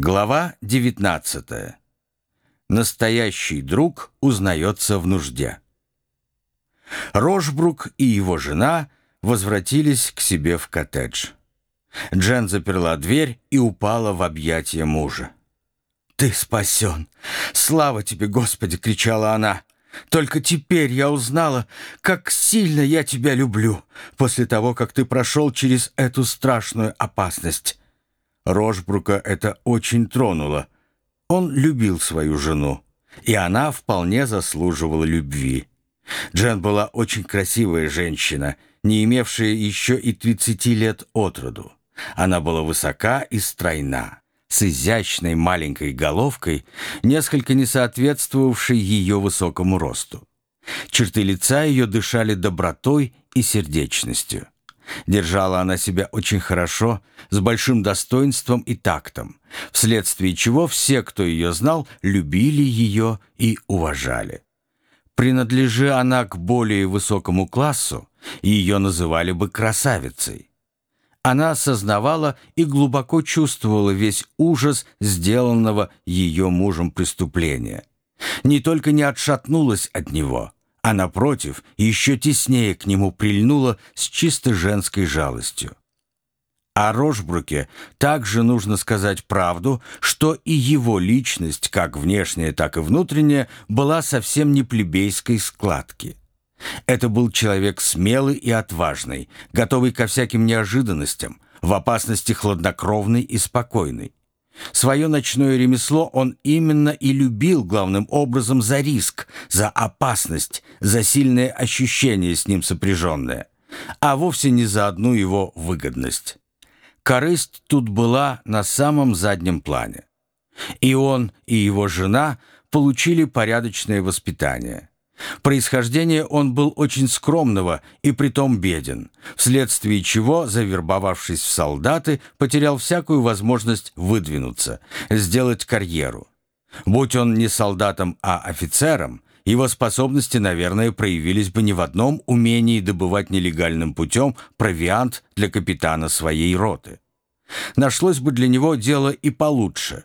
Глава 19. Настоящий друг узнается в нужде. Рожбрук и его жена возвратились к себе в коттедж. Джен заперла дверь и упала в объятия мужа. «Ты спасен! Слава тебе, Господи!» — кричала она. «Только теперь я узнала, как сильно я тебя люблю, после того, как ты прошел через эту страшную опасность». Рожбрука это очень тронуло. Он любил свою жену, и она вполне заслуживала любви. Джен была очень красивая женщина, не имевшая еще и 30 лет от роду. Она была высока и стройна, с изящной маленькой головкой, несколько не соответствовавшей ее высокому росту. Черты лица ее дышали добротой и сердечностью. Держала она себя очень хорошо, с большим достоинством и тактом, вследствие чего все, кто ее знал, любили ее и уважали. Принадлежи она к более высокому классу, ее называли бы красавицей. Она осознавала и глубоко чувствовала весь ужас сделанного ее мужем преступления. Не только не отшатнулась от него – а напротив, еще теснее к нему прильнула с чисто женской жалостью. О Рожбруке также нужно сказать правду, что и его личность, как внешняя, так и внутренняя, была совсем не плебейской складки. Это был человек смелый и отважный, готовый ко всяким неожиданностям, в опасности хладнокровный и спокойный. Свое ночное ремесло он именно и любил главным образом за риск, за опасность, за сильное ощущение с ним сопряженное, а вовсе не за одну его выгодность. Корысть тут была на самом заднем плане. И он, и его жена получили порядочное воспитание. Происхождение он был очень скромного и притом беден, вследствие чего, завербовавшись в солдаты, потерял всякую возможность выдвинуться, сделать карьеру. Будь он не солдатом, а офицером, его способности, наверное, проявились бы не в одном умении добывать нелегальным путем провиант для капитана своей роты. Нашлось бы для него дело и получше.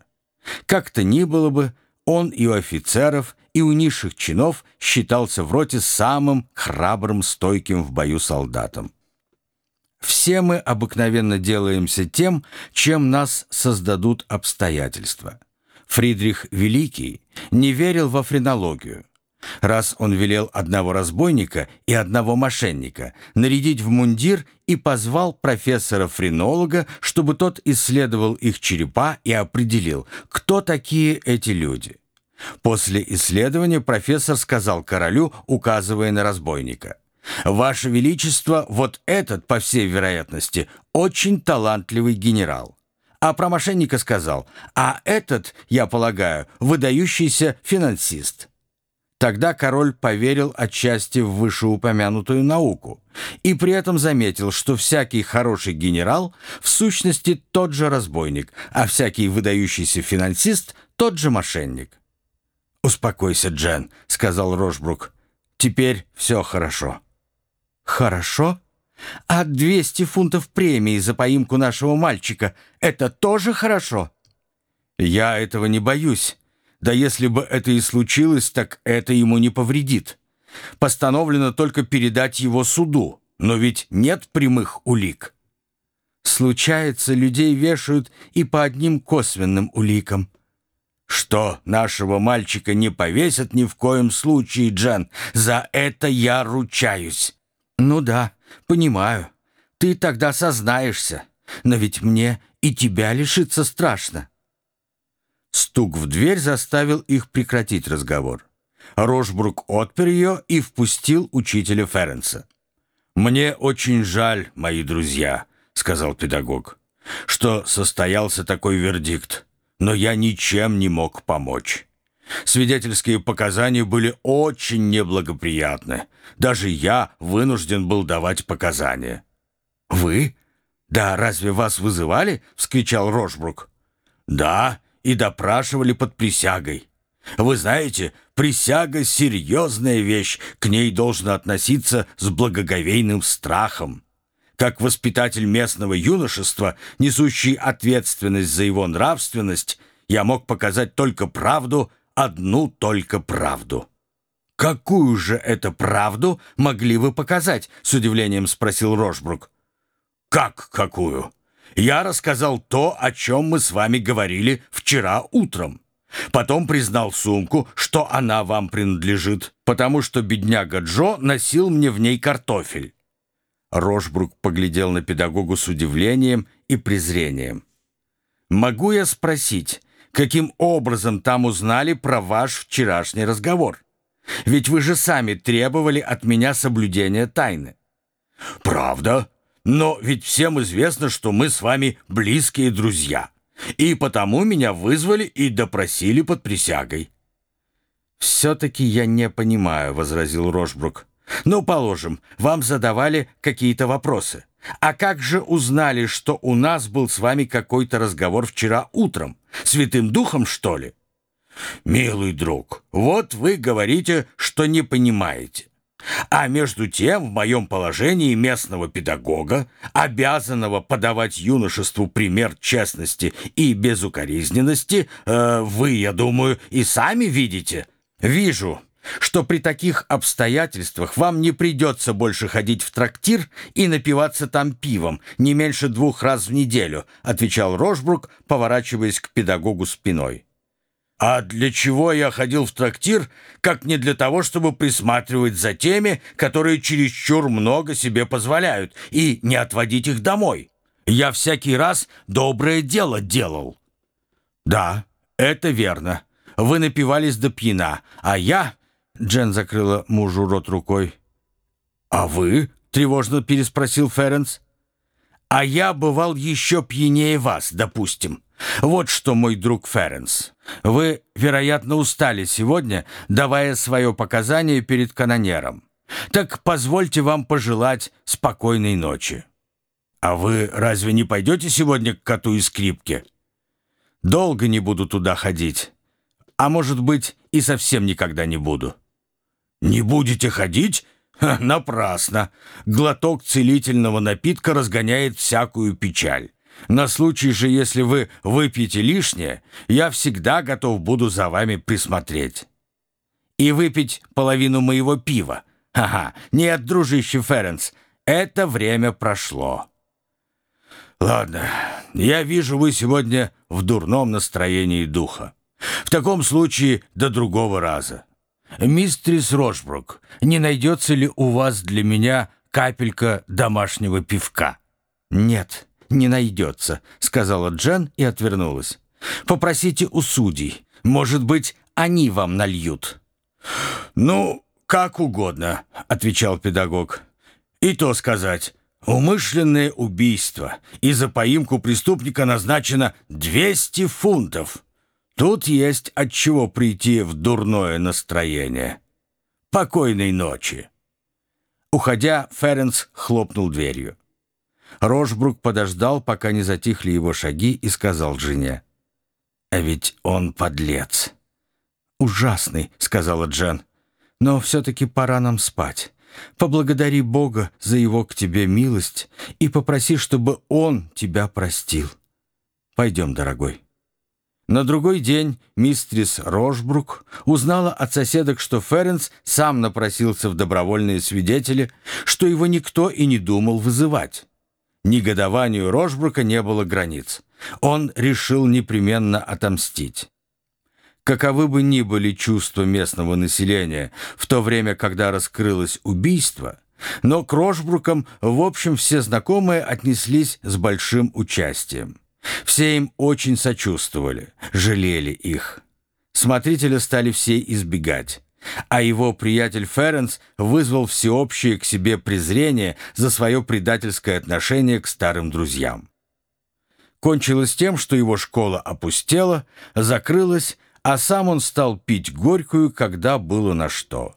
Как-то ни было бы, он и у офицеров, и у низших чинов считался в роте самым храбрым, стойким в бою солдатом. Все мы обыкновенно делаемся тем, чем нас создадут обстоятельства. Фридрих Великий не верил во френологию. Раз он велел одного разбойника и одного мошенника нарядить в мундир и позвал профессора-френолога, чтобы тот исследовал их черепа и определил, кто такие эти люди. После исследования профессор сказал королю, указывая на разбойника, «Ваше Величество, вот этот, по всей вероятности, очень талантливый генерал». А про мошенника сказал, «А этот, я полагаю, выдающийся финансист». Тогда король поверил отчасти в вышеупомянутую науку и при этом заметил, что всякий хороший генерал в сущности тот же разбойник, а всякий выдающийся финансист тот же мошенник. «Успокойся, Джен», — сказал Рожбрук. «Теперь все хорошо». «Хорошо? А 200 фунтов премии за поимку нашего мальчика — это тоже хорошо?» «Я этого не боюсь. Да если бы это и случилось, так это ему не повредит. Постановлено только передать его суду, но ведь нет прямых улик». «Случается, людей вешают и по одним косвенным уликам». «Что, нашего мальчика не повесят ни в коем случае, Джен? За это я ручаюсь». «Ну да, понимаю. Ты тогда сознаешься. Но ведь мне и тебя лишиться страшно». Стук в дверь заставил их прекратить разговор. Рожбрук отпер ее и впустил учителя Ференса. «Мне очень жаль, мои друзья», — сказал педагог, — «что состоялся такой вердикт но я ничем не мог помочь. Свидетельские показания были очень неблагоприятны. Даже я вынужден был давать показания. «Вы? Да разве вас вызывали?» — вскричал Рожбрук. «Да, и допрашивали под присягой. Вы знаете, присяга — серьезная вещь, к ней должно относиться с благоговейным страхом. Как воспитатель местного юношества, несущий ответственность за его нравственность, я мог показать только правду, одну только правду. «Какую же это правду могли вы показать?» — с удивлением спросил Рожбрук. «Как какую?» «Я рассказал то, о чем мы с вами говорили вчера утром. Потом признал сумку, что она вам принадлежит, потому что бедняга Джо носил мне в ней картофель». Рожбрук поглядел на педагогу с удивлением и презрением. «Могу я спросить, каким образом там узнали про ваш вчерашний разговор?» Ведь вы же сами требовали от меня соблюдения тайны. Правда? Но ведь всем известно, что мы с вами близкие друзья. И потому меня вызвали и допросили под присягой. «Все-таки я не понимаю», — возразил Рожбрук. «Ну, положим, вам задавали какие-то вопросы. А как же узнали, что у нас был с вами какой-то разговор вчера утром? Святым Духом, что ли?» «Милый друг, вот вы говорите, что не понимаете. А между тем, в моем положении местного педагога, обязанного подавать юношеству пример честности и безукоризненности, э, вы, я думаю, и сами видите. Вижу, что при таких обстоятельствах вам не придется больше ходить в трактир и напиваться там пивом не меньше двух раз в неделю», отвечал Рожбрук, поворачиваясь к педагогу спиной. А для чего я ходил в трактир, как не для того, чтобы присматривать за теми, которые чересчур много себе позволяют, и не отводить их домой? Я всякий раз доброе дело делал. Да, это верно. Вы напивались до пьяна, а я... Джен закрыла мужу рот рукой. «А вы?» — тревожно переспросил Ференс. «А я бывал еще пьянее вас, допустим. Вот что, мой друг Ференс, вы, вероятно, устали сегодня, давая свое показание перед канонером. Так позвольте вам пожелать спокойной ночи. А вы разве не пойдете сегодня к коту и скрипке? Долго не буду туда ходить. А может быть, и совсем никогда не буду. Не будете ходить? Ха, напрасно. Глоток целительного напитка разгоняет всякую печаль. На случай же, если вы выпьете лишнее, я всегда готов буду за вами присмотреть. И выпить половину моего пива. Ага, нет, дружище Ференс, это время прошло. Ладно, я вижу, вы сегодня в дурном настроении духа. В таком случае до другого раза. Мистрис Рожбрук, не найдется ли у вас для меня капелька домашнего пивка? Нет не найдется», — сказала Джен и отвернулась. «Попросите у судей. Может быть, они вам нальют». «Ну, как угодно», — отвечал педагог. «И то сказать, умышленное убийство, и за поимку преступника назначено 200 фунтов. Тут есть от чего прийти в дурное настроение. Покойной ночи». Уходя, Ференс хлопнул дверью. Рожбрук подождал, пока не затихли его шаги, и сказал жене. «А ведь он подлец». «Ужасный», — сказала Джен. «Но все-таки пора нам спать. Поблагодари Бога за его к тебе милость и попроси, чтобы он тебя простил. Пойдем, дорогой». На другой день мистрис Рожбрук узнала от соседок, что Ференс сам напросился в добровольные свидетели, что его никто и не думал вызывать. Негодованию Рожбрука не было границ. Он решил непременно отомстить. Каковы бы ни были чувства местного населения в то время, когда раскрылось убийство, но к Рожбрукам, в общем, все знакомые отнеслись с большим участием. Все им очень сочувствовали, жалели их. Смотрителя стали все избегать а его приятель Ференс вызвал всеобщее к себе презрение за свое предательское отношение к старым друзьям. Кончилось тем, что его школа опустела, закрылась, а сам он стал пить горькую, когда было на что.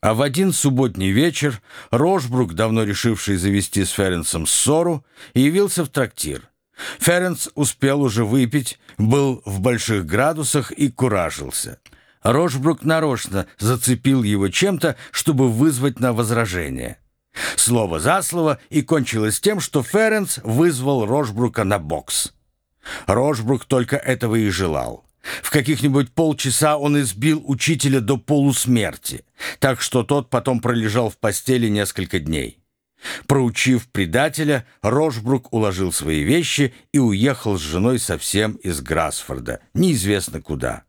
А в один субботний вечер Рожбрук, давно решивший завести с Ференсом ссору, явился в трактир. Ференс успел уже выпить, был в больших градусах и куражился – Рожбрук нарочно зацепил его чем-то, чтобы вызвать на возражение. Слово за слово, и кончилось тем, что Ференс вызвал Рожбрука на бокс. Рожбрук только этого и желал. В каких-нибудь полчаса он избил учителя до полусмерти, так что тот потом пролежал в постели несколько дней. Проучив предателя, Рожбрук уложил свои вещи и уехал с женой совсем из Грасфорда, неизвестно куда.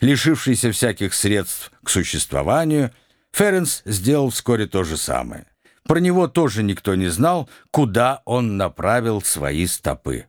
Лишившийся всяких средств к существованию, Ференс сделал вскоре то же самое. Про него тоже никто не знал, куда он направил свои стопы.